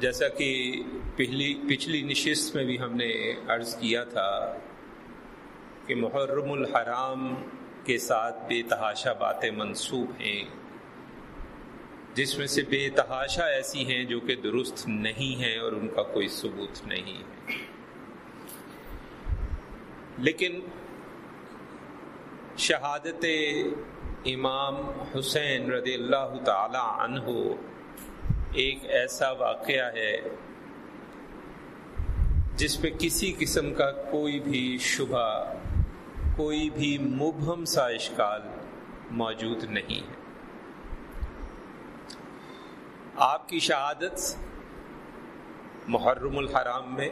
جیسا کہ پہلی پچھلی نشست میں بھی ہم نے عرض کیا تھا کہ محرم الحرام کے ساتھ بے تحاشا باتیں منسوب ہیں۔ جس میں سے بے تحاشا ایسی ہیں جو کہ درست نہیں ہیں اور ان کا کوئی ثبوت نہیں ہے۔ لیکن شہادت امام حسین رضی اللہ تعالی عنہ ایک ایسا واقعہ ہے جس پہ کسی قسم کا کوئی بھی شبہ، کوئی بھی مبہم سا اشکال موجود نہیں ہے۔ آپ کی شہادت محرم الحرام میں،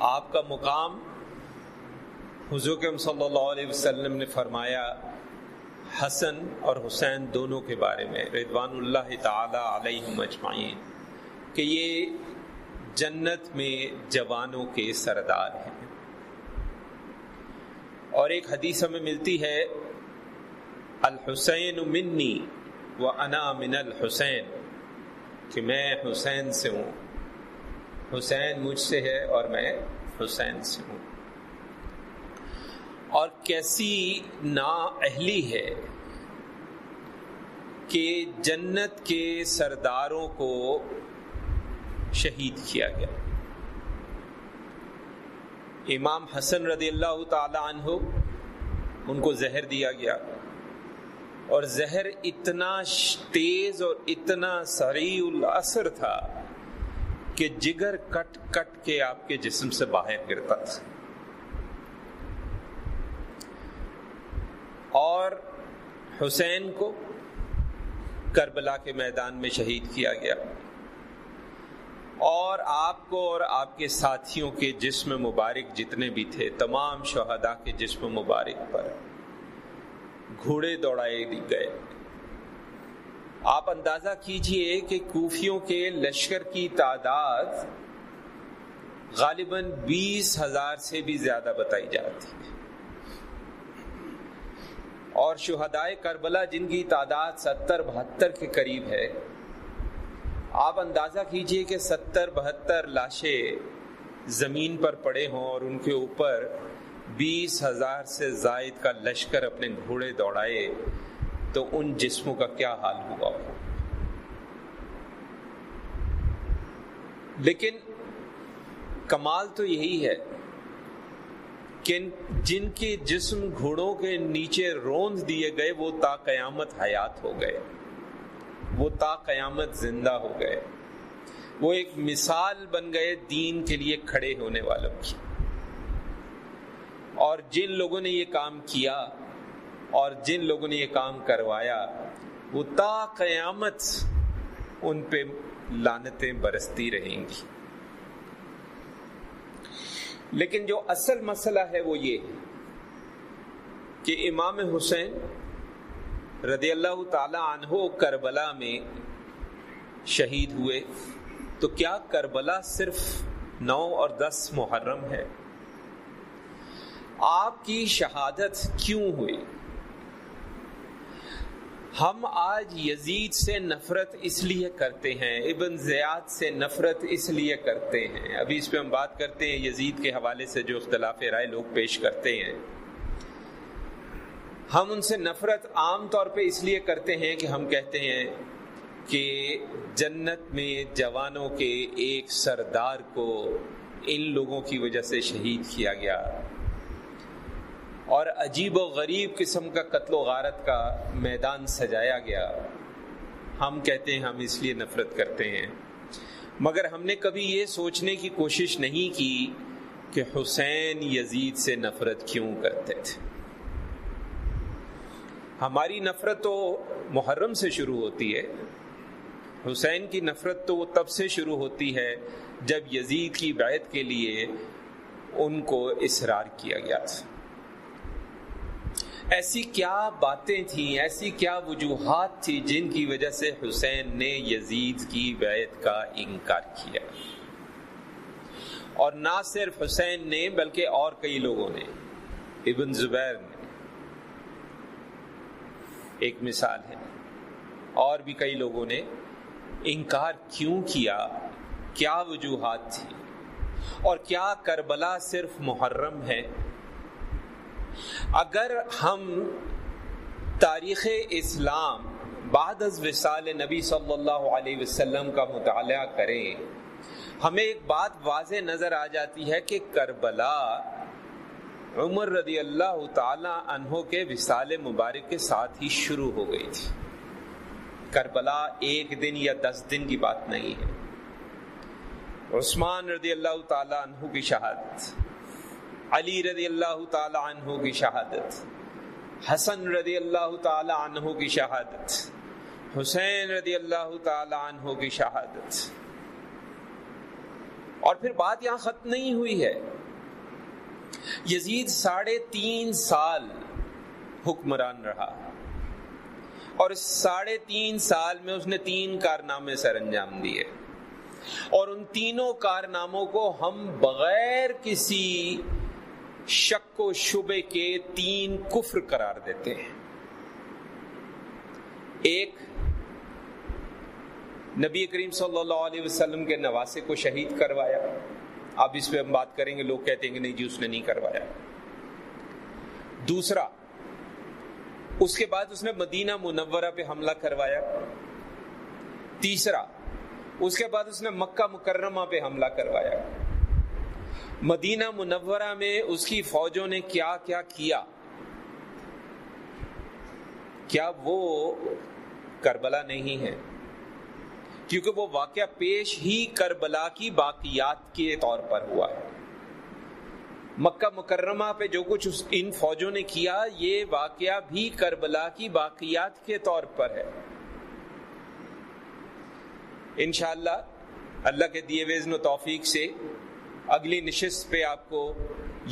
آپ کا مقام حضور صلی اللہ علیہ وسلم نے فرمایا حسن اور حسین دونوں کے بارے میں ردوان اللہ تعالی علیہ مجمعین کہ یہ جنت میں جوانوں کے سردار ہیں۔ اور ایک حدیث ہمیں ملتی ہے، الحسین منی و انا من الحسین، کہ میں حسین سے ہوں۔ حسین مجھ سے ہے اور میں حسین سے ہوں۔ اور کیسی نا اہلی ہے کہ جنت کے سرداروں کو شہید کیا گیا۔ امام حسن رضی اللہ تعالی عنہ، ان کو زہر دیا گیا۔ اور زہر اتنا تیز اور اتنا سریع الاثر تھا کہ جگر کٹ کٹ کے آپ کے جسم سے باہر گرتا تھا۔ اور حسین کو کربلا کے میدان میں شہید کیا گیا۔ اور آپ کو اور آپ کے ساتھیوں کے جسم مبارک جتنے بھی تھے، تمام شہداء کے جسم مبارک پر گھوڑے دوڑائے گئے۔ آپ اندازہ کیجیے کہ کوفیوں کے لشکر کی تعداد غالباً بیس ہزار سے بھی زیادہ بتائی جاتی ہے اور شہدائے کربلا جن کی تعداد ستر بہتر کے قریب ہے۔ آپ اندازہ کیجیے کہ ستر بہتر لاشیں زمین پر پڑے ہوں اور ان کے اوپر بیس ہزار سے زائد کا لشکر اپنے گھوڑے دوڑائے، تو ان جسموں کا کیا حال ہوا؟ ہو لیکن کمال تو یہی ہے کہ جن کے جسم گھوڑوں کے نیچے روند دیے گئے، وہ تا قیامت حیات ہو گئے۔ وہ تا قیامت زندہ ہو گئے۔ وہ ایک مثال بن گئے دین کے لیے کھڑے ہونے والوں کی۔ اور جن لوگوں نے یہ کام کیا اور جن لوگوں نے یہ کام کروایا، وہ تا قیامت ان پہ لانتیں برستی رہیں گی۔ لیکن جو اصل مسئلہ ہے وہ یہ کہ امام حسین رضی اللہ تعالی عنہ کربلا میں شہید ہوئے تو کیا کربلا صرف نو اور دس محرم ہے؟ آپ کی شہادت کیوں ہوئی؟ ہم آج یزید سے نفرت اس لیے کرتے ہیں، ابن زیاد سے نفرت اس لیے کرتے ہیں۔ ابھی اس پہ ہم بات کرتے ہیں، یزید کے حوالے سے جو اختلاف رائے لوگ پیش کرتے ہیں۔ ہم ان سے نفرت عام طور پہ اس لیے کرتے ہیں کہ ہم کہتے ہیں کہ جنت میں جوانوں کے ایک سردار کو ان لوگوں کی وجہ سے شہید کیا گیا۔ اور عجیب و غریب قسم کا قتل و غارت کا میدان سجایا گیا۔ ہم کہتے ہیں ہم اس لیے نفرت کرتے ہیں۔ مگر ہم نے کبھی یہ سوچنے کی کوشش نہیں کی کہ حسین یزید سے نفرت کیوں کرتے تھے۔ ہماری نفرت تو محرم سے شروع ہوتی ہے۔ حسین کی نفرت تو وہ تب سے شروع ہوتی ہے جب یزید کی بیعت کے لیے ان کو اصرار کیا گیا تھا۔ ایسی کیا باتیں تھیں، ایسی کیا وجوہات تھی جن کی وجہ سے حسین نے یزید کی بیعت کا انکار کیا؟ اور نہ صرف حسین نے، بلکہ اور کئی لوگوں نے، ابن زبیر نے۔ ایک مثال ہے، اور بھی کئی لوگوں نے انکار کیوں کیا؟ کیا وجوہات تھی اور کیا کربلا صرف محرم ہے؟ اگر ہم تاریخ اسلام بعد از وصال نبی صلی اللہ علیہ وسلم کا مطالعہ کریں، ہمیں ایک بات واضح نظر آ جاتی ہے کہ کربلا عمر رضی اللہ تعالی عنہ کے وصال مبارک کے ساتھ ہی شروع ہو گئی تھی۔ کربلا ایک دن یا دس دن کی بات نہیں ہے۔ عثمان رضی اللہ تعالی عنہ کی شہادت۔ علی رضی اللہ تعالی عنہ کی شہادت، حسن رضی اللہ تعالی عنہ کی شہادت، حسین رضی اللہ تعالی عنہ کی شہادت۔ اور پھر بات یہاں ختم نہیں ہوئی ہے۔ یزید ساڑھے تین سال حکمران رہا۔ اور اس ساڑھے تین سال میں اس نے تین کارنامے سر انجام دیے۔ اور ان تینوں کارناموں کو ہم بغیر کسی شک و شبے کے تین کفر قرار دیتے ہیں۔ ایک، نبی کریم صلی اللہ علیہ وسلم کے نواسے کو شہید کروایا۔ اب اس پہ ہم بات کریں گے، لوگ کہتے ہیں کہ نہیں جی اس نے نہیں کروایا۔ دوسرا، اس کے بعد اس نے مدینہ منورہ پہ حملہ کروایا۔ تیسرا، اس کے بعد اس نے مکہ مکرمہ پہ حملہ کروایا۔ مدینہ منورہ میں اس کی فوجوں نے کیا کیا کیا؟ کیا وہ کربلا نہیں ہے؟ کیونکہ وہ واقعہ پیش ہی کربلا کی باقیات کے طور پر ہوا ہے۔ مکہ مکرمہ پہ جو کچھ ان فوجوں نے کیا، یہ واقعہ بھی کربلا کی باقیات کے طور پر ہے۔ انشاءاللہ، اللہ کے دیے وزن و توفیق سے اگلی نشست پہ آپ کو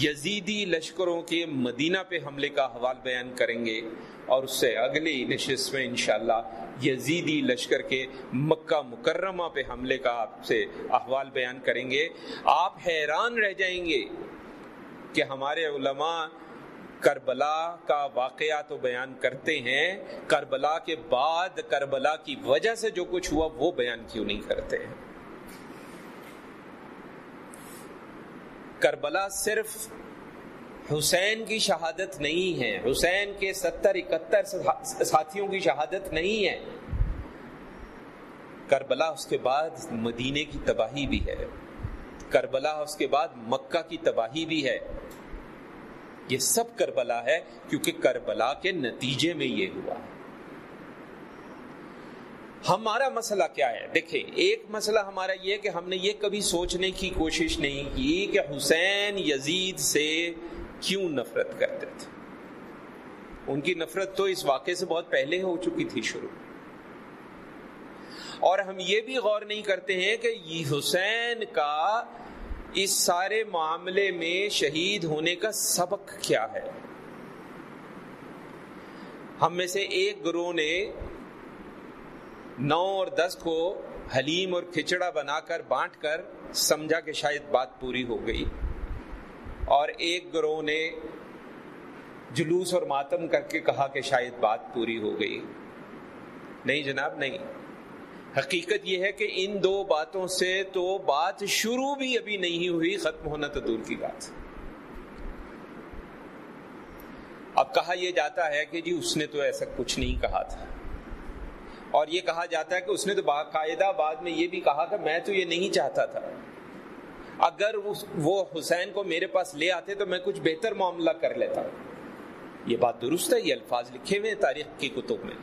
یزیدی لشکروں کے مدینہ پہ حملے کا حوال بیان کریں گے اور اس سے اگلی نشست میں انشاءاللہ یزیدی لشکر کے مکہ مکرمہ پہ حملے کا آپ سے احوال بیان کریں گے۔ آپ حیران رہ جائیں گے کہ ہمارے علماء کربلا کا واقعہ تو بیان کرتے ہیں، کربلا کے بعد کربلا کی وجہ سے جو کچھ ہوا وہ بیان کیوں نہیں کرتے؟ ہیں کربلا صرف حسین کی شہادت نہیں ہے۔ حسین کے ستر اکہتر ساتھیوں کی شہادت نہیں ہے۔ کربلا اس کے بعد مدینے کی تباہی بھی ہے۔ کربلا اس کے بعد مکہ کی تباہی بھی ہے۔ یہ سب کربلا ہے کیونکہ کربلا کے نتیجے میں یہ ہوا۔ ہمارا مسئلہ کیا ہے؟ دیکھیں، ایک مسئلہ ہمارا یہ کہ ہم نے یہ کبھی سوچنے کی کوشش نہیں کی کہ حسین یزید سے کیوں نفرت کرتے تھے۔ ان کی نفرت تو اس واقعے سے بہت پہلے ہو چکی تھی شروع۔ اور ہم یہ بھی غور نہیں کرتے ہیں کہ یہ حسین کا اس سارے معاملے میں شہید ہونے کا سبق کیا ہے۔ ہم میں سے ایک گروہ نے نو اور دس کو حلیم اور کھچڑا بنا کر بانٹ کر سمجھا کہ شاید بات پوری ہو گئی۔ اور ایک گروہ نے جلوس اور ماتم کر کے کہا کہ شاید بات پوری ہو گئی۔ نہیں جناب، نہیں۔ حقیقت یہ ہے کہ ان دو باتوں سے تو بات شروع بھی ابھی نہیں ہوئی، ختم ہونا تو دور کی بات۔ اب کہا یہ جاتا ہے کہ جی اس نے تو ایسا کچھ نہیں کہا تھا۔ اور یہ کہا جاتا ہے کہ اس نے تو باقاعدہ بعد میں یہ بھی کہا کہ میں تو یہ نہیں چاہتا تھا۔ اگر وہ حسین کو میرے پاس لے آتے تو میں کچھ بہتر معاملہ کر لیتا۔ یہ بات درست ہے، یہ الفاظ لکھے ہوئے تاریخ کی کتب میں۔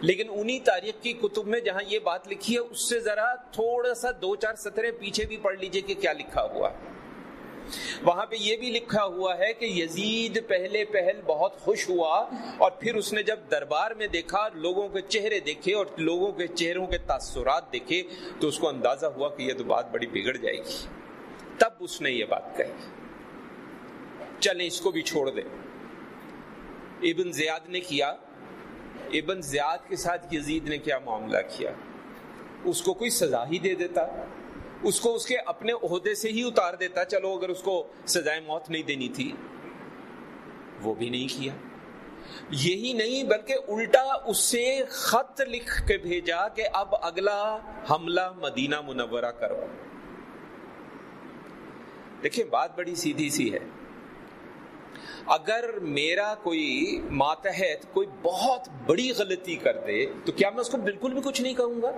لیکن انہی تاریخ کی کتب میں جہاں یہ بات لکھی ہے، اس سے ذرا تھوڑا سا دو چار سطریں پیچھے بھی پڑھ لیجیے کہ کیا لکھا ہوا وہاں پہ یہ بھی لکھا ہوا ہے کہ یزید پہلے پہل بہت خوش ہوا اور پھر اس نے جب دربار میں دیکھا، لوگوں کے چہرے دیکھے اور لوگوں کے چہروں کے تاثرات دیکھے تو اس کو اندازہ ہوا کہ یہ تو بات بڑی بگڑ جائے گی۔ تب اس نے یہ بات کہی۔ چلیں اس کو بھی چھوڑ دیں۔ ابن زیاد نے کیا۔ ابن زیاد کے ساتھ یزید نے کیا معاملہ کیا؟ اس کو کوئی سزا ہی دے دیتا۔ اس کو اس کے اپنے عہدے سے ہی اتار دیتا چلو اگر اس کو سزائے موت نہیں دینی تھی۔ وہ بھی نہیں کیا۔ یہی نہیں بلکہ الٹا اس سے خط لکھ کے بھیجا کہ اب اگلا حملہ مدینہ منورہ کرو۔ دیکھیں بات بڑی سیدھی سی ہے۔ اگر میرا کوئی ماتحت کوئی بہت بڑی غلطی کر دے تو کیا میں اس کو بالکل بھی کچھ نہیں کہوں گا؟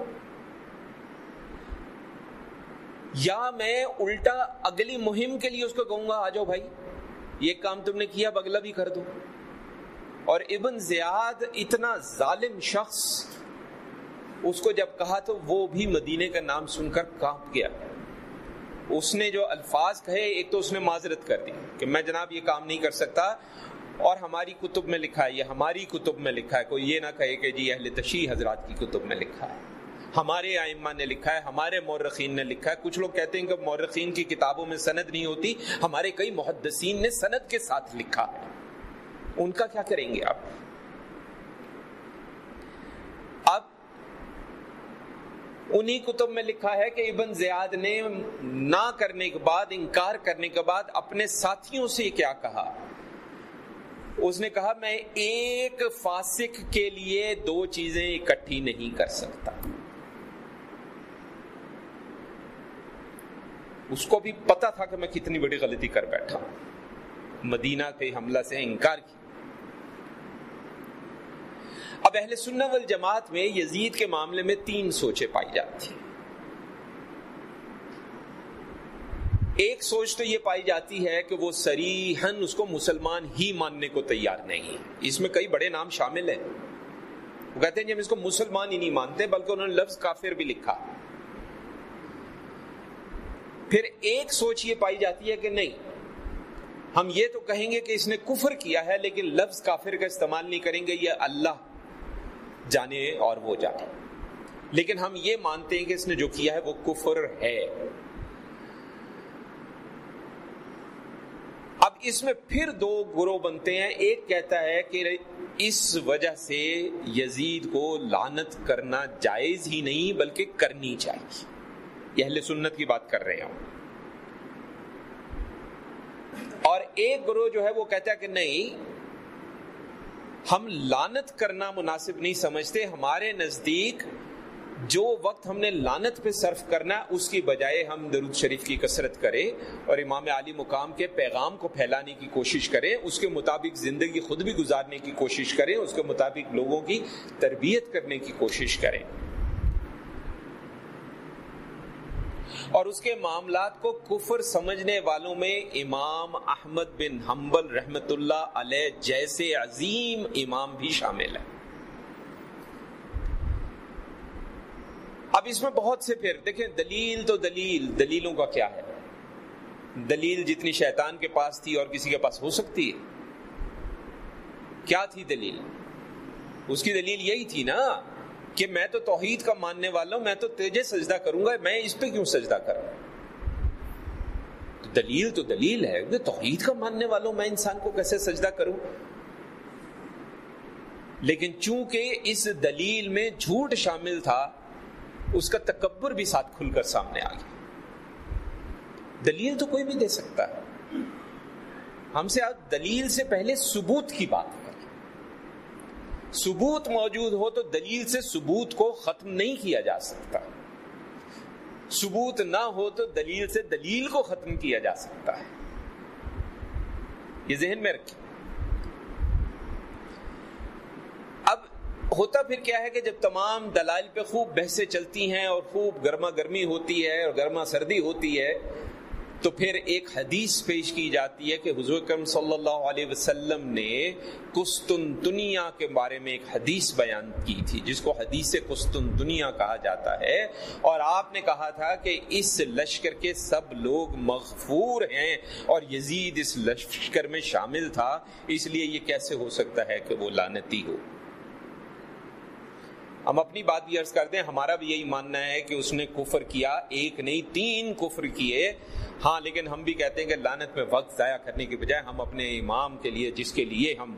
یا میں الٹا اگلی مہم کے لیے اس کو کہوں گا، آ جاؤ بھائی، یہ کام تم نے کیا بگلا بھی کر دو۔ اور ابن زیاد اتنا ظالم شخص، اس کو جب کہا تو وہ بھی مدینے کا نام سن کر کانپ گیا۔ اس نے جو الفاظ کہے، ایک تو اس نے معذرت کر دی کہ میں جناب یہ کام نہیں کر سکتا۔ اور ہماری کتب میں لکھا ہے، یہ ہماری کتب میں لکھا ہے، کوئی یہ نہ کہے کہ جی اہل تشیح حضرات کی کتب میں لکھا ہے۔ ہمارے آئمہ نے لکھا ہے، ہمارے مورخین نے لکھا ہے۔ کچھ لوگ کہتے ہیں کہ مورخین کی کتابوں میں سند نہیں ہوتی، ہمارے کئی محدثین نے سند کے ساتھ لکھا ہے۔ ان کا کیا کریں گے آپ؟ اب انہی کتب میں لکھا ہے کہ ابن زیاد نے نہ کرنے کے بعد، انکار کرنے کے بعد اپنے ساتھیوں سے کیا کہا؟ اس نے کہا، میں ایک فاسق کے لیے دو چیزیں اکٹھی نہیں کر سکتا۔ اس کو بھی پتا تھا کہ میں کتنی بڑی غلطی کر بیٹھا مدینہ کے حملہ سے انکار کیا۔ اب اہل سنہ والجماعت میں یزید کے معاملے میں تین سوچیں پائی جاتی ہیں۔ ایک سوچ تو یہ پائی جاتی ہے کہ وہ سریحن اس کو مسلمان ہی ماننے کو تیار نہیں اس میں کئی بڑے نام شامل ہیں۔ وہ کہتے ہیں جی ہم اس کو مسلمان ہی نہیں مانتے، بلکہ انہوں نے لفظ کافر بھی لکھا۔ پھر ایک سوچ یہ پائی جاتی ہے کہ نہیں، ہم یہ تو کہیں گے کہ اس نے کفر کیا ہے، لیکن لفظ کافر کا استعمال نہیں کریں گے، یہ اللہ جانے اور وہ جانے۔ لیکن ہم یہ مانتے ہیں کہ اس نے جو کیا ہے وہ کفر ہے۔ اب اس میں پھر دو گروہ بنتے ہیں۔ ایک کہتا ہے کہ اس وجہ سے یزید کو لانت کرنا جائز ہی نہیں، بلکہ کرنی چاہیے۔ یہ اہل سنت کی بات کر رہے ہوں۔ اور ایک گروہ جو ہے وہ کہتا ہے کہ نہیں، ہم لانت کرنا مناسب نہیں سمجھتے، ہمارے نزدیک جو وقت ہم نے لانت پہ صرف کرنا اس کی بجائے ہم درود شریف کی کثرت کریں اور امام علی مقام کے پیغام کو پھیلانے کی کوشش کریں، اس کے مطابق زندگی خود بھی گزارنے کی کوشش کریں، اس کے مطابق لوگوں کی تربیت کرنے کی کوشش کریں۔ اور اس کے معاملات کو کفر سمجھنے والوں میں امام احمد بن حنبل رحمت اللہ علیہ جیسے عظیم امام بھی شامل ہے اب اس میں بہت سے پھر، دیکھیں، دلیل تو دلیل، دلیلوں کا کیا ہے؟ دلیل جتنی شیطان کے پاس تھی اور کسی کے پاس ہو سکتی ہے۔ کیا تھی دلیل؟ اس کی دلیل یہی تھی نا۔ کہ میں تو توحید کا ماننے والا ہوں، میں تو تیجے سجدہ کروں گا، میں اس پہ کیوں سجدہ کروں دلیل تو دلیل ہے توحید کا ماننے والا ہوں، میں انسان کو کیسے سجدہ کروں؟ لیکن چونکہ اس دلیل میں جھوٹ شامل تھا، اس کا تکبر بھی ساتھ کھل کر سامنے آ گیا۔ دلیل تو کوئی بھی دے سکتا ہے۔ ہم سے آج دلیل سے پہلے ثبوت کی بات کریں ثبوت موجود ہو تو دلیل سے ثبوت کو ختم نہیں کیا جا سکتا۔ ثبوت نہ ہو تو دلیل سے دلیل کو ختم کیا جا سکتا ہے۔ یہ ذہن میں رکھیں۔ اب ہوتا پھر کیا ہے کہ جب تمام دلائل پہ خوب بحثیں چلتی ہیں اور خوب گرما گرمی ہوتی ہے اور گرما سردی ہوتی ہے تو پھر ایک حدیث پیش کی جاتی ہے کہ حضور کرم صلی اللہ علیہ وسلم نے کستن دنیا کے بارے میں ایک حدیث بیان کی تھی، جس کو حدیث کستن دنیا کہا جاتا ہے۔ اور آپ نے کہا تھا کہ اس لشکر کے سب لوگ مغفور ہیں اور یزید اس لشکر میں شامل تھا، اس لیے یہ کیسے ہو سکتا ہے کہ وہ لانتی ہو؟ ہم اپنی بات بھی عرض کر دیں، ہمارا بھی یہی ماننا ہے کہ اس نے کفر کیا، ایک نہیں، تین کفر کیے۔ ہاں لیکن ہم بھی کہتے ہیں کہ لانت میں وقت ضائع کرنے کے بجائے ہم اپنے امام کے لیے، جس کے لیے ہم،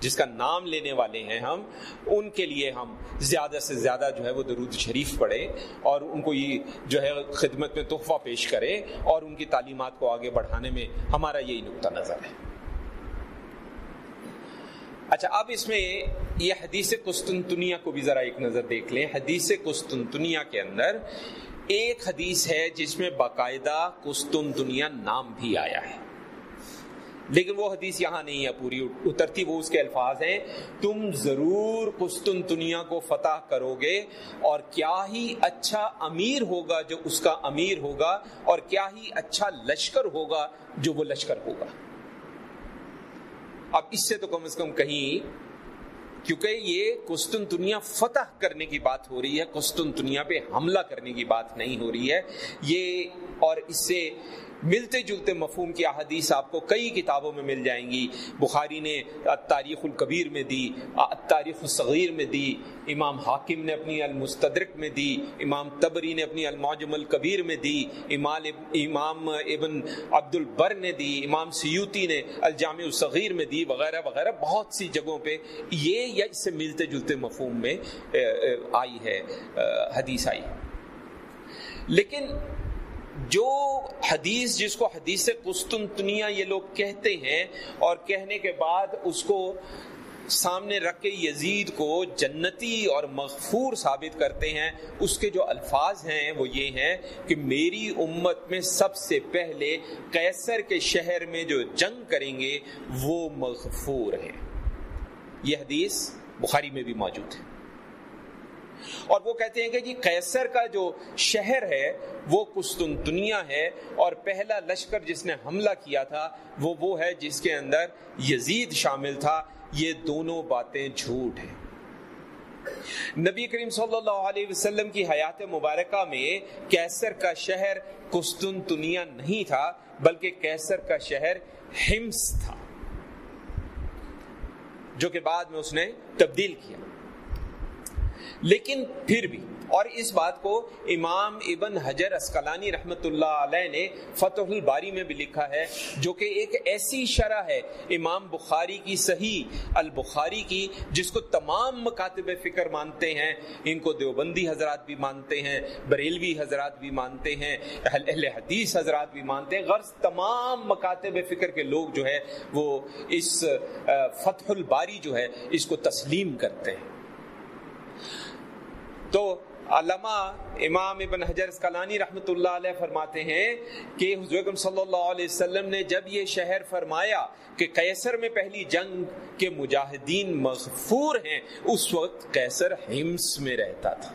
جس کا نام لینے والے ہیں ہم، ان کے لیے ہم زیادہ سے زیادہ جو ہے وہ درود شریف پڑھیں اور ان کو یہ جو ہے خدمت میں تحفہ پیش کریں اور ان کی تعلیمات کو آگے بڑھانے میں ہمارا یہی نقطہ نظر ہے۔ اچھا اب اس میں یہ حدیث قسطنطنیہ کو بھی ذرا ایک نظر دیکھ لیں۔ حدیث قسطنطنیہ کے اندر ایک حدیث ہے جس میں باقاعدہ قسطنطنیہ نام بھی آیا ہے۔ لیکن وہ حدیث یہاں نہیں ہے، پوری اترتی، وہ اس کے الفاظ ہیں۔ تم ضرور قسطنطنیہ کو فتح کرو گے اور کیا ہی اچھا امیر ہوگا جو اس کا امیر ہوگا اور کیا ہی اچھا لشکر ہوگا جو وہ لشکر ہوگا۔ اب اس سے تو کم از کم کہیں، کیونکہ یہ کستن دنیا فتح کرنے کی بات ہو رہی ہے کستن دنیا پہ حملہ کرنے کی بات نہیں ہو رہی ہے، یہ اور اس سے ملتے جلتے مفہوم کی احادیث آپ کو کئی کتابوں میں مل جائیں گی۔ بخاری نے تاریخ الکبیر میں دی تاریخ الصغیر میں دی، امام حاکم نے اپنی المستدرک میں دی، امام تبری نے اپنی المعجم الکبیر میں دی امام امام ابن عبد البر نے دی، امام سیوتی نے الجامع الصغیر میں دی، وغیرہ وغیرہ۔ بہت سی جگہوں پہ یہ یا اس سے ملتے جلتے مفہوم میں آئی ہے حدیث آئی۔ لیکن جو حدیث جس کو حدیث قسطنطنیہ یہ لوگ کہتے ہیں اور کہنے کے بعد اس کو سامنے رکھ کے یزید کو جنتی اور مغفور ثابت کرتے ہیں، اس کے جو الفاظ ہیں وہ یہ ہیں کہ میری امت میں سب سے پہلے کیسر کے شہر میں جو جنگ کریں گے، وہ مغفور ہیں۔ یہ حدیث بخاری میں بھی موجود ہے۔ اور وہ کہتے ہیں کہ جی قیصر کا جو شہر ہے، وہ قسطنطنیہ ہے اور پہلا لشکر جس نے حملہ کیا تھا، وہ وہ ہے جس کے اندر یزید شامل تھا۔ یہ دونوں باتیں جھوٹ ہیں۔ نبی کریم صلی اللہ علیہ وسلم کی حیات مبارکہ میں کیسر کا شہر قسطنطنیہ نہیں تھا، بلکہ کیسر کا شہر ہمس تھا، جو کہ بعد میں اس نے تبدیل کیا۔ لیکن پھر بھی، اور اس بات کو امام ابن حجر اسکلانی رحمت اللہ علیہ نے فتح الباری میں بھی لکھا ہے، جو کہ ایک ایسی شرح ہے امام بخاری کی صحیح، البخاری کی، جس کو تمام مکاتب فکر مانتے ہیں۔ ان کو دیوبندی حضرات بھی مانتے ہیں، بریلوی حضرات بھی مانتے ہیں، اہل حدیث حضرات بھی مانتے ہیں۔ غرض تمام مکاتب فکر کے لوگ جو ہے وہ اس فتح الباری جو ہے، اس کو تسلیم کرتے ہیں۔ تو علامہ امام ابن حجر اسکلانی رحمۃ اللہ علیہ فرماتے ہیں کہ حضور صلی اللہ علیہ وسلم نے جب یہ شہر فرمایا کہ قیصر میں پہلی جنگ کے مجاہدین مغفور ہیں، اس وقت قیصر ہمس میں رہتا تھا۔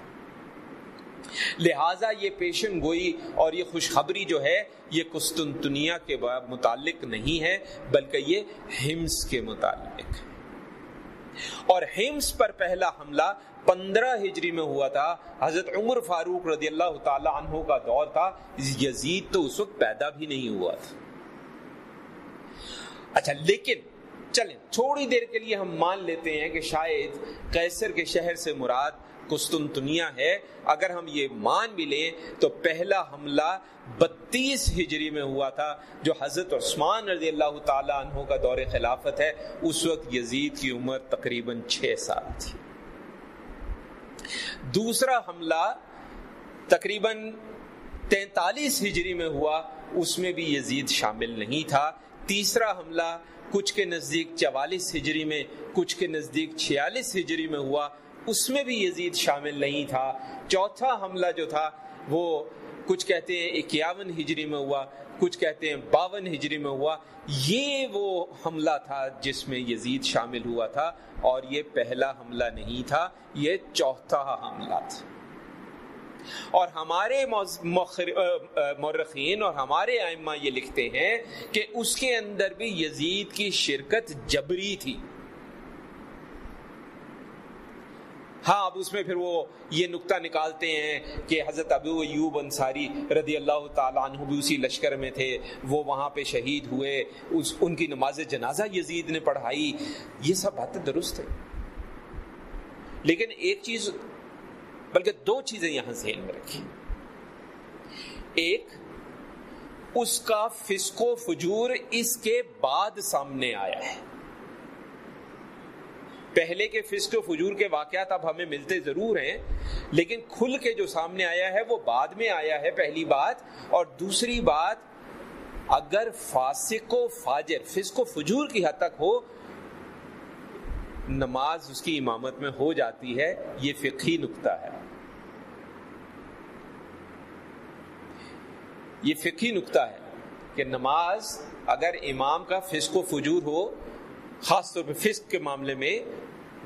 لہٰذا یہ پیشن گوئی اور یہ خوشخبری جو ہے، یہ قسطنطنیہ کے متعلق نہیں ہے، بلکہ یہ ہمس کے متعلق۔ ہے اور ہمس پر پہلا حملہ پندرہ ہجری میں ہوا تھا، حضرت عمر فاروق رضی اللہ تعالی عنہ کا دور تھا، یزید تو اس وقت پیدا بھی نہیں ہوا تھا۔ اچھا لیکن چلیں، تھوڑی دیر کے لیے ہم مان لیتے ہیں کہ شاید قیصر کے شہر سے مراد قسطنطنیہ ہے۔ اگر ہم یہ مان بھی لیں تو پہلا حملہ بتیس ہجری میں ہوا تھا، جو حضرت عثمان رضی اللہ تعالی عنہ کا دور خلافت ہے۔ اس وقت یزید کی عمر تقریباً چھ سال تھی۔ دوسرا حملہ تقریباً تینتالیس ہجری میں ہوا، اس میں بھی یزید شامل نہیں تھا۔ تیسرا حملہ کچھ کے نزدیک چوالیس ہجری میں، کچھ کے نزدیک چھیالیس ہجری میں ہوا، اس میں بھی یزید شامل نہیں تھا۔ چوتھا حملہ جو تھا، وہ کچھ کہتے ہیں اکیاون ہجری میں ہوا۔ کچھ کہتے ہیں باون ہجری میں ہوا، یہ وہ حملہ تھا جس میں یزید شامل ہوا تھا اور یہ پہلا حملہ نہیں تھا، یہ چوتھا حملہ تھا۔ اور ہمارے مورخین اور ہمارے ائمہ یہ لکھتے ہیں کہ اس کے اندر بھی یزید کی شرکت جبری تھی۔ ہاں اب اس میں پھر وہ یہ نقطہ نکالتے ہیں کہ حضرت ابو ایوب انصاری رضی اللہ تعالیٰ عنہ بھی اسی لشکر میں تھے، وہ وہاں پہ شہید ہوئے، اس ان کی نماز جنازہ یزید نے پڑھائی، یہ سب باتیں درست ہیں لیکن ایک چیز، بلکہ دو چیزیں یہاں ذہن میں رکھی ایک، اس کا فسکو فجور اس کے بعد سامنے آیا ہے۔ پہلے کے فسٹ و فجور کے واقعات اب ہمیں ملتے ضرور ہیں، لیکن کھل کے جو سامنے آیا ہے، وہ بعد میں آیا ہے پہلی بات، اور دوسری بات، اگر فاسق و فاجر، فسق و فجور کی حد تک ہو، نماز اس کی امامت میں ہو جاتی ہے، یہ فقہی نقطہ ہے۔ یہ فقہی نقطہ ہے کہ نماز اگر امام کا فسق و فجور ہو خاص طور پہ فسق کے معاملے میں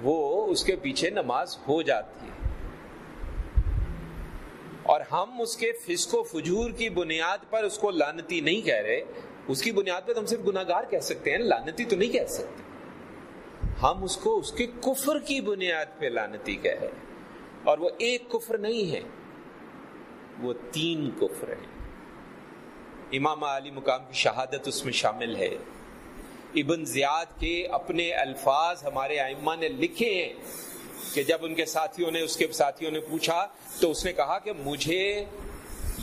وہ اس کے پیچھے نماز ہو جاتی ہے۔ اور ہم اس کے فسق و فجور کی بنیاد پر اس کو لانتی نہیں کہہ رہے۔ اس کی بنیاد پر ہم صرف گناگار کہہ سکتے ہیں لانتی تو نہیں کہہ سکتے۔ ہم اس کو اس کے کفر کی بنیاد پہ لانتی کہہ رہے اور وہ ایک کفر نہیں ہے، وہ تین کفر ہیں۔ امام علی مقام کی شہادت اس میں شامل ہے۔ ابن زیاد کے اپنے الفاظ ہمارے ائمہ نے لکھے ہیں کہ جب ان کے ساتھیوں نے، اس کے ساتھیوں نے پوچھا تو اس نے کہا کہ مجھے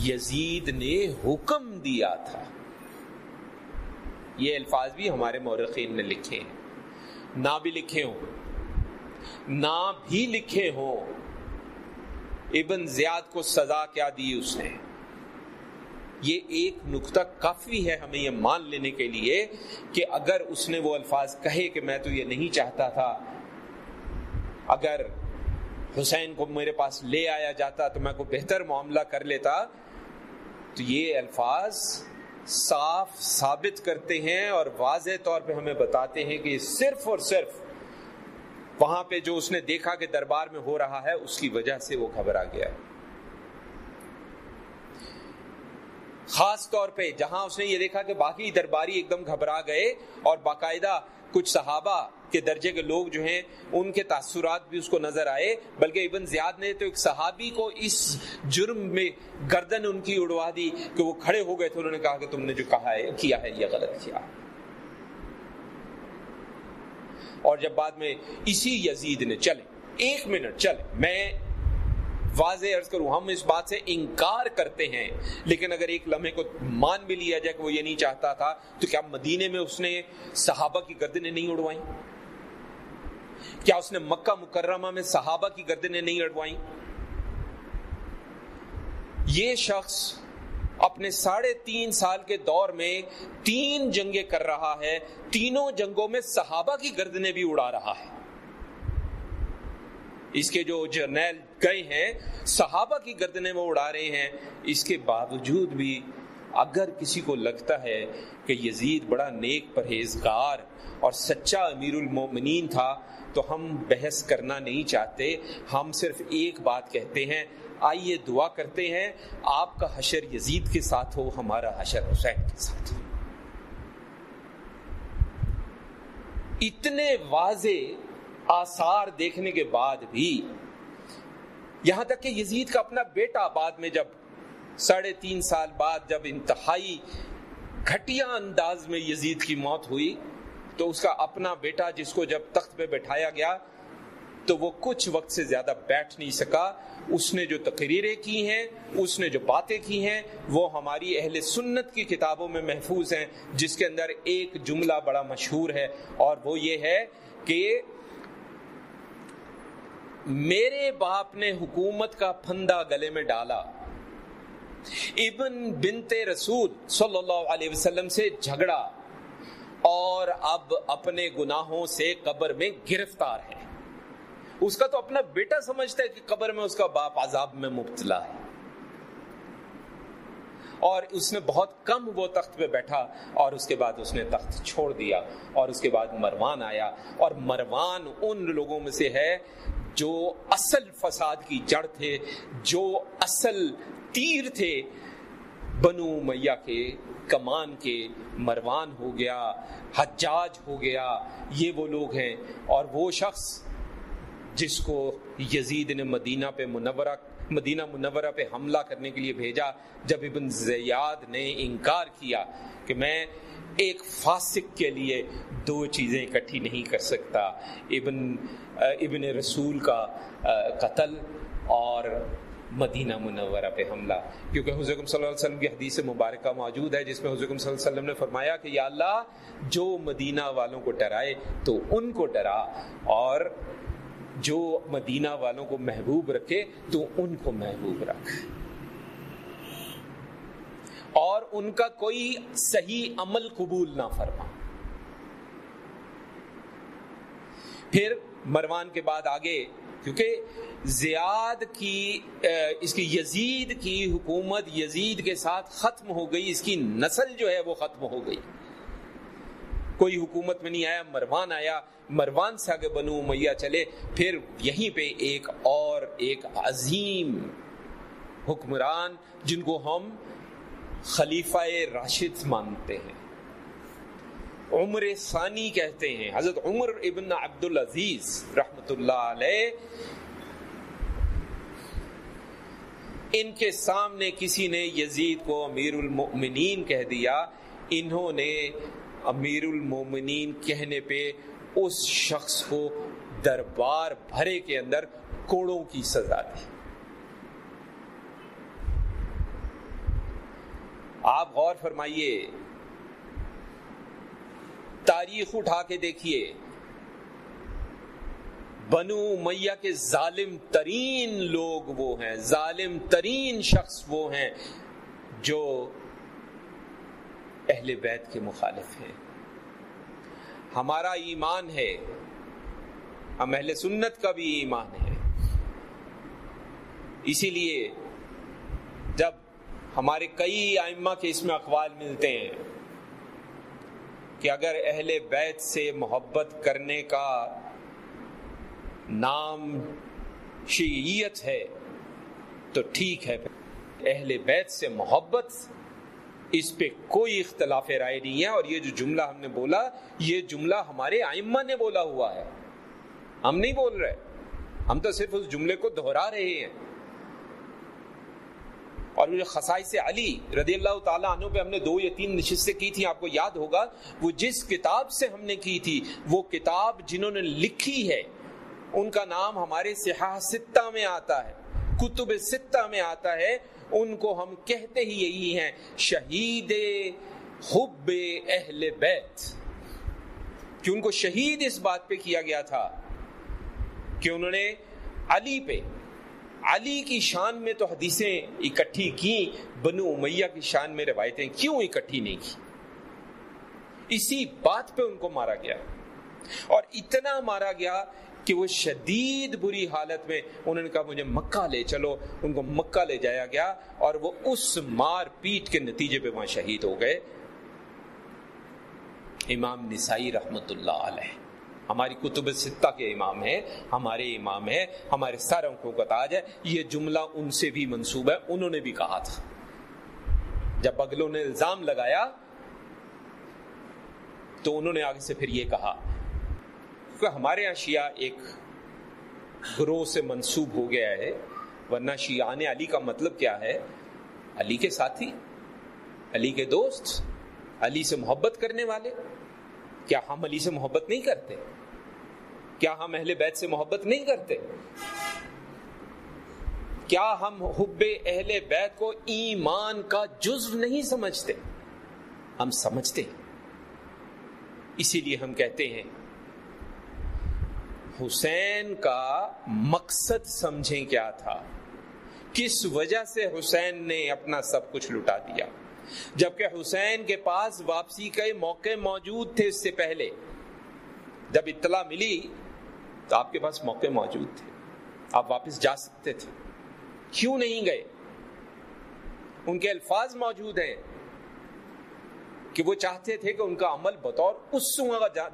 یزید نے حکم دیا تھا۔ یہ الفاظ بھی ہمارے مورخین نے لکھے ہیں۔ نہ بھی لکھے ہوں۔ نہ بھی لکھے ہوں۔ ابن زیاد کو سزا کیا دی اس نے۔ یہ ایک نقطہ کافی ہے ہمیں یہ مان لینے کے لیے کہ اگر اس نے وہ الفاظ کہے کہ میں تو یہ نہیں چاہتا تھا، اگر حسین کو میرے پاس لے آیا جاتا تو میں کو بہتر معاملہ کر لیتا، تو یہ الفاظ صاف ثابت کرتے ہیں اور واضح طور پہ ہمیں بتاتے ہیں کہ صرف اور صرف وہاں پہ جو اس نے دیکھا کہ دربار میں ہو رہا ہے، اس کی وجہ سے وہ گھبرا گیا ہے۔ خاص طور پہ جہاں اس نے یہ دیکھا کہ باقی درباری ایک دم گھبرا گئے اور باقاعدہ کچھ صحابہ کے درجے کے لوگ جو ہیں، ان کے تاثرات بھی اس کو نظر آئے۔ بلکہ ابن زیاد نے تو ایک صحابی کو اس جرم میں گردن ان کی اڑوا دی کہ وہ کھڑے ہو گئے تھے۔ انہوں نے کہا کہ تم نے جو کہا ہے، کیا ہے، یہ غلط کیا؟ اور جب بعد میں اسی یزید نے چلے ایک منٹ چلے میں واضح عرض کروں، ہم اس بات سے انکار کرتے ہیں۔ لیکن اگر ایک لمحے کو مان بھی لیا جائے کہ وہ یہ نہیں چاہتا تھا، تو کیا مدینے میں اس نے صحابہ کی گردنیں نہیں اڑوائیں؟ کیا اس نے مکہ مکرمہ میں صحابہ کی گردنیں نہیں اڑوائیں؟ یہ شخص اپنے ساڑھے تین سال کے دور میں تین جنگیں کر رہا ہے، تینوں جنگوں میں صحابہ کی گردنیں بھی اڑا رہا ہے۔ اس کے جو جرنیل گئے ہیں، صحابہ کی گردنے میں اڑا رہے ہیں۔ اس کے باوجود بھی اگر کسی کو لگتا ہے کہ یزید بڑا نیک پرہیزگار اور سچا امیر المومنین تھا، تو ہم بحث کرنا نہیں چاہتے۔ ہم صرف ایک بات کہتے ہیں، آئیے دعا کرتے ہیں، آپ کا حشر یزید کے ساتھ ہو، ہمارا حشر حسین کے ساتھ ہو۔ اتنے واضح آثار دیکھنے کے بعد بھی یہاں تک کہ یزید کا اپنا بیٹا بعد میں جب ساڑھے تین سال بعد جب انتہائی گھٹیا انداز میں یزید کی موت ہوئی تو اس کا اپنا بیٹا جس کو جب تخت پہ بٹھایا گیا تو وہ کچھ وقت سے زیادہ بیٹھ نہیں سکا۔ اس نے جو تقریریں کی ہیں، اس نے جو باتیں کی ہیں، وہ ہماری اہل سنت کی کتابوں میں محفوظ ہیں، جس کے اندر ایک جملہ بڑا مشہور ہے اور وہ یہ ہے کہ میرے باپ نے حکومت کا پھندا گلے میں ڈالا۔ ابن بنتے رسول صلی اللہ علیہ وسلم سے جھگڑا اور اب اپنے گناہوں سے قبر میں گرفتار ہے۔ اس کا تو اپنا بیٹا سمجھتا ہے کہ قبر میں اس کا باپ عذاب میں مبتلا ہے۔ اور اس نے بہت کم وہ تخت پہ بیٹھا اور اس کے بعد اس نے تخت چھوڑ دیا اور اس کے بعد مروان آیا اور مروان ان لوگوں میں سے ہے جو اصل فساد کی جڑ تھے، جو اصل تیر تھے، بنو میاں کے کمان کے مروان ہو گیا، حجاج ہو گیا، یہ وہ لوگ ہیں۔ اور وہ شخص جس کو یزید نے مدینہ پہ منورہ، مدینہ منورہ پہ حملہ کرنے کے لیے بھیجا، جب ابن زیاد نے انکار کیا کہ میں ایک فاسق کے لیے دو چیزیں اکٹھی نہیں کر سکتا۔ ابن ابن رسول کا قتل اور مدینہ منورہ پہ حملہ۔ کیونکہ حضرت صلی اللہ علیہ وسلم کی حدیث مبارکہ موجود ہے، جس میں حضرت صلی اللہ علیہ وسلم نے فرمایا کہ یا اللہ، جو مدینہ والوں کو ڈرائے تو ان کو ڈرا، اور جو مدینہ والوں کو محبوب رکھے تو ان کو محبوب رکھ۔ اور ان کا کوئی صحیح عمل قبول نہ فرما۔ پھر مروان کے بعد آگے، کیونکہ زیاد کی اس کی یزید کی حکومت یزید کے ساتھ ختم ہو گئی، اس کی نسل جو ہے وہ ختم ہو گئی۔ کوئی حکومت میں نہیں آیا، مروان آیا۔ مروان سے آگے بنو میاں چلے۔ پھر یہیں پہ ایک اور، ایک عظیم حکمران جن کو ہم خلیفہ راشد مانتے ہیں۔ عمر ثانی کہتے ہیں۔ حضرت عمر ابن عبد العزیز رحمت اللہ علیہ، ان کے سامنے کسی نے یزید کو امیر المؤمنین کہہ دیا۔ انہوں نے امیر المومنین کہنے پہ اس شخص کو دربار بھرے کے اندر کوڑوں کی سزا دی۔ آپ غور فرمائیے۔ تاریخ اٹھا کے دیکھیے۔ بنو میاں کے ظالم ترین لوگ وہ ہیں، ظالم ترین شخص وہ ہیں جو اہل بیت کے مخالف ہیں۔ ہمارا ایمان ہے، ہم اہل سنت کا بھی ایمان ہے۔ اسی لیے ہمارے کئی آئمہ کے اس میں اقوال ملتے ہیں کہ اگر اہل بیت سے محبت کرنے کا نام شیعیت ہے، تو ٹھیک ہے۔ اہل بیت سے محبت، اس پہ کوئی اختلاف رائے نہیں ہے۔ اور یہ جو جملہ ہم نے بولا، یہ جملہ ہمارے آئمہ نے بولا ہوا ہے۔ ہم نہیں بول رہے۔ ہم تو صرف اس جملے کو دہرا رہے ہیں۔ اور خسائش علی رضی اللہ تعالیٰ عنہ پہ ہم نے دو یا تین نشستیں کی تھی، آپ کو یاد ہوگا، وہ جس کتاب سے ہم نے کی تھی، وہ کتاب جنہوں نے لکھی ہے، ان کا نام ہمارے سیاح ستہ میں آتا ہے، کتب ستہ میں آتا ہے، ان کو ہم کہتے ہی یہی ہیں، شہید حب اہل بیت۔ کہ ان کو شہید اس بات پہ کیا گیا تھا کہ انہوں نے علی پہ علی کی شان میں تو حدیثیں اکٹھی کی بنو امیہ کی شان میں روایتیں کیوں اکٹھی نہیں کی اسی بات پہ ان کو مارا گیا۔ اور اتنا مارا گیا کہ وہ شدید بری حالت میں انہوں نے کہا، مجھے مکہ لے چلو۔ ان کو مکہ لے جایا گیا اور وہ اس مار پیٹ کے نتیجے پہ وہاں شہید ہو گئے۔ امام نسائی رحمت اللہ علیہ۔ ہماری کتب ستہ کے امام ہیں، ہمارے امام ہیں، ہمارے سارے انکوں کا تاج ہے، یہ جملہ ان سے بھی منسوب ہے، انہوں نے بھی کہا تھا۔ جب اگلوں نے الزام لگایا، تو انہوں نے آگے سے پھر یہ کہا کہ ہمارے یہاں شیعہ ایک گروہ سے منسوب ہو گیا ہے، ورنہ شیعان علی کا مطلب کیا ہے؟ علی کے ساتھی؟ علی کے دوست؟ علی سے محبت کرنے والے؟ کیا ہم علی سے محبت نہیں کرتے؟ کیا ہم اہل بیت سے محبت نہیں کرتے؟ کیا ہم حب اہل بیت کو ایمان کا جزو نہیں سمجھتے؟ ہم سمجھتے اسی لیے ہم کہتے ہیں، حسین کا مقصد سمجھیں کیا تھا؟ کس وجہ سے حسین نے اپنا سب کچھ لٹا دیا؟ جبکہ حسین کے پاس واپسی کے موقع موجود تھے اس سے پہلے۔ جب اطلاع ملی تو آپ کے پاس موقع موجود تھے۔ آپ واپس جا سکتے تھے۔ کیوں نہیں گئے؟ ان کے الفاظ موجود ہیں کہ وہ چاہتے تھے کہ ان کا عمل بطور اس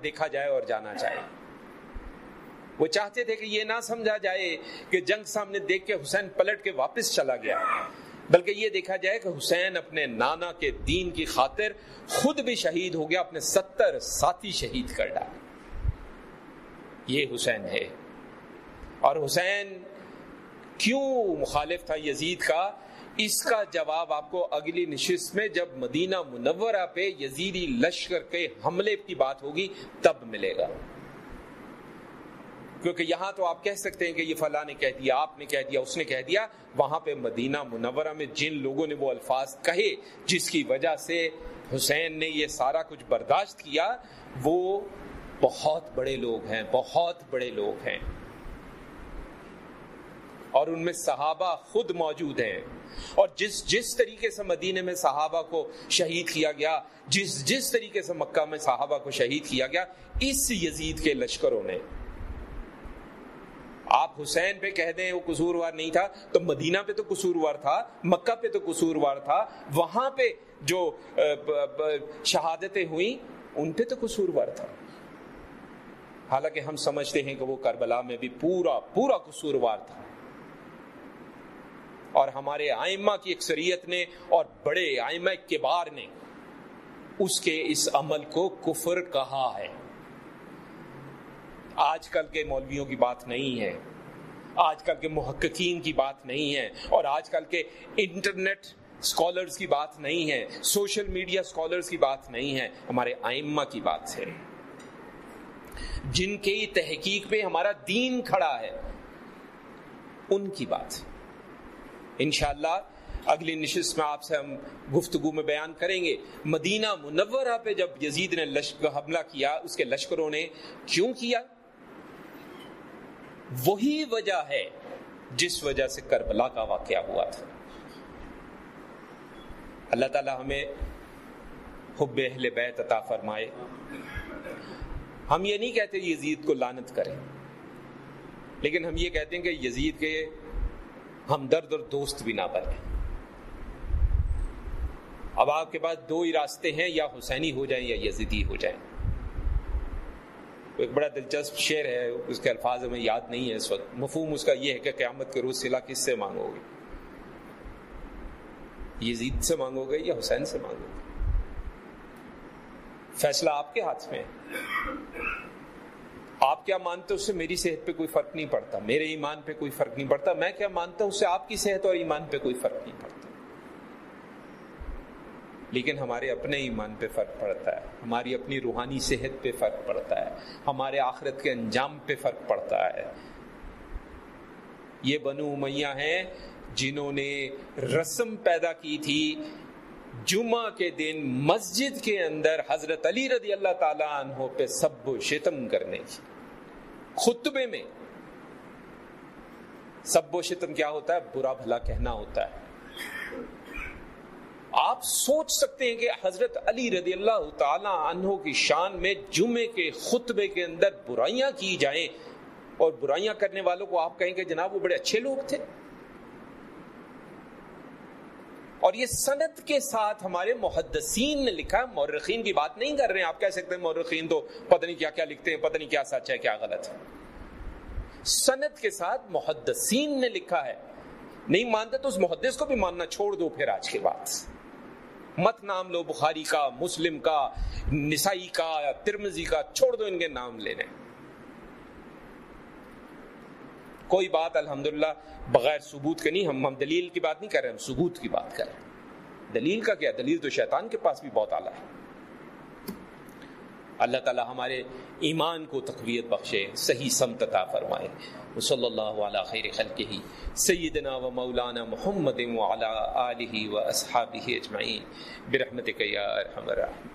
دیکھا جائے اور جانا چاہے وہ چاہتے تھے کہ یہ نہ سمجھا جائے کہ جنگ سامنے دیکھ کے حسین پلٹ کے واپس چلا گیا۔ بلکہ یہ دیکھا جائے کہ حسین اپنے نانا کے دین کی خاطر خود بھی شہید ہو گیا، اپنے ستر ساتھی شہید کر ڈالے۔ یہ حسین ہے۔ اور حسین کیوں مخالف تھا یزید کا؟ اس کا جواب آپ کو اگلی نشست میں جب مدینہ منورہ پہ یزیدی لشکر کے حملے کی بات ہوگی، تب ملے گا۔ کیونکہ یہاں تو آپ کہہ سکتے ہیں کہ یہ فلاں نے کہہ دیا، آپ نے کہہ دیا، اس نے کہہ دیا۔ وہاں پہ مدینہ منورہ میں جن لوگوں نے وہ الفاظ کہے، جس کی وجہ سے حسین نے یہ سارا کچھ برداشت کیا، وہ بہت بڑے لوگ ہیں، بہت بڑے لوگ ہیں۔ اور ان میں صحابہ خود موجود ہیں۔ اور جس جس طریقے سے مدینے میں صحابہ کو شہید کیا گیا، جس جس طریقے سے مکہ میں صحابہ کو شہید کیا گیا، اس یزید کے لشکروں نے۔ آپ حسین پہ کہہ دیں وہ قصوروار نہیں تھا، تو مدینہ پہ تو قصوروار تھا، مکہ پہ تو قصوروار تھا، وہاں پہ جو شہادتیں ہوئیں، ان پہ تو قصوروار تھا۔ حالانکہ ہم سمجھتے ہیں کہ وہ کربلا میں بھی پورا پورا قصوروار تھا۔ اور ہمارے آئمہ کی اکثریت نے اور بڑے آئمہ کبار نے اس کے اس عمل کو کفر کہا ہے۔ آج کل کے مولویوں کی بات نہیں ہے۔ آج کل کے محققین کی بات نہیں ہے۔ اور آج کل کے انٹرنیٹ اسکالرس کی بات نہیں ہے۔ سوشل میڈیا اسکالرس کی بات نہیں ہے۔ ہمارے آئمہ کی بات ہے۔ جن کی تحقیق پہ ہمارا دین کھڑا ہے، ان کی بات۔ انشاءاللہ اگلی نشست میں آپ سے ہم گفتگو میں بیان کریں گے۔ مدینہ منورہ پہ جب یزید نے حملہ کیا، اس کے لشکروں نے کیوں کیا؟ وہی وجہ ہے جس وجہ سے کربلا کا واقعہ ہوا تھا۔ اللہ تعالی ہمیں حب اہل بیت عطا فرمائے۔ ہم یہ نہیں کہتے یزید کو لانت کریں، لیکن ہم یہ کہتے ہیں کہ یزید کے ہم درد اور دوست بھی نہ بنے اب آپ کے پاس دو ہی راستے ہیں، یا حسینی ہو جائیں یا یزیدی ہو جائیں۔ ایک بڑا دلچسپ شعر ہے، اس کے الفاظ ہمیں یاد نہیں ہے اس وقت۔ مفہوم اس کا یہ ہے کہ قیامت کے روز سلا کس سے مانگو گے؟ یزید سے مانگو گے یا حسین سے مانگو گے؟ فیصلہ آپ کے ہاتھ میں آپ کیا مانتے اس سے میری صحت پہ کوئی فرق نہیں پڑتا؟ میرے ایمان پہ کوئی فرق نہیں پڑتا۔ میں کیا مانتا ہوں اس سے آپ کی صحت اور ایمان پہ کوئی فرق نہیں پڑتا؟ لیکن ہمارے اپنے ایمان پہ فرق پڑتا ہے۔ ہماری اپنی روحانی صحت پہ فرق پڑتا ہے۔ ہمارے آخرت کے انجام پہ فرق پڑتا ہے۔ یہ بنو میاں ہیں جنہوں نے رسم پیدا کی تھی۔ جمعہ کے دن مسجد کے اندر حضرت علی رضی اللہ تعالیٰ عنہ پہ سب و شتم کرنے کی۔ خطبے میں سب و شتم کیا ہوتا ہے؟ برا بھلا کہنا ہوتا ہے۔ آپ سوچ سکتے ہیں کہ حضرت علی رضی اللہ تعالی عنہ کی شان میں جمعے کے خطبے کے اندر برائیاں کی جائیں اور برائیاں کرنے والوں کو آپ کہیں کہ جناب وہ بڑے اچھے لوگ تھے۔ اور یہ سنت کے ساتھ ہمارے محدثین نے لکھا مورخین کی بات نہیں کر رہے ہیں، آپ کہہ سکتے ہیں مورخین تو پتہ نہیں کیا کیا لکھتے ہیں، پتہ نہیں کیا سچ ہے، کیا غلط ہے۔ سنت کے ساتھ محدثین نے لکھا ہے، نہیں مانتے تو اس محدث کو بھی ماننا چھوڑ دو پھر آج کے بعد مت نام لو بخاری کا، مسلم کا، نسائی کا یا ترمزی کا، چھوڑ دو ان کے نام لینے۔ کوئی بات الحمدللہ بغیر ثبوت کے نہیں، ہم ہم دلیل کی بات نہیں کر رہے، ہم ثبوت کی بات کر رہے ہیں۔ دلیل کا کیا؟ دلیل تو شیطان کے پاس بھی بہت اعلیٰ ہے۔ اللہ تعالی ہمارے ایمان کو تقویت بخشے، صحیح سمت عطا فرمائے۔ صلی اللہ علیہ خیر خلقہ، سیدنا و مولانا محمد وعلی آلہ و اصحابہ اجمعین۔ برحمتک یا ارحم الراحمین۔